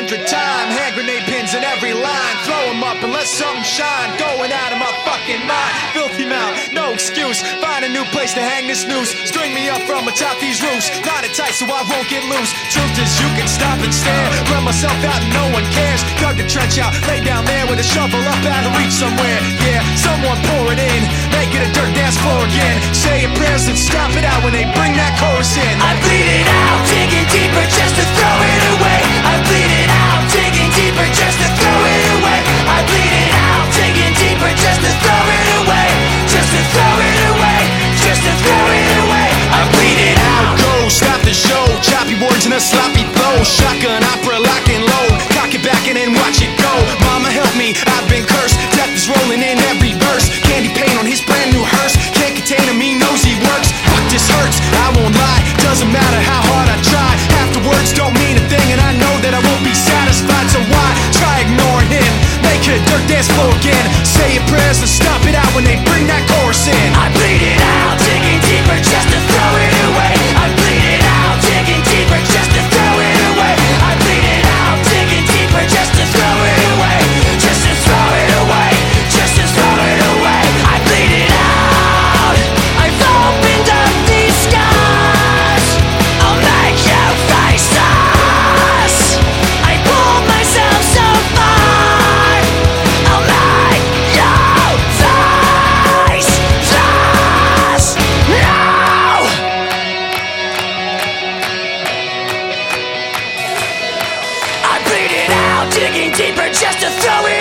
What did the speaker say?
hundred time. Hand grenade pins in every line. Throw 'em up and let something shine. Going out of my fucking mind. Filthy mouth, no excuse. Find a new place to hang this noose. String me up from atop these roofs. Knot it tight so I won't get loose. Truth is, you can stop and stare. Run myself out and no one cares. Dug the trench out, lay down there with a shovel up out of reach somewhere. Yeah, someone pour it in. Make it a dirt dance floor again. Say your prayers and stop it out when they bring I've been cursed. Death is rolling in every verse. Candy paint on his brand new hearse. Can't contain him, he knows he works. Fuck, this hurts. I won't lie. Doesn't matter how hard I try. Half the words don't mean a thing, and I know that I won't be satisfied. So why try ignoring him? Make a dirt dance floor again. Say your prayers and stop it out when they bring that chorus in. digging deeper just to throw it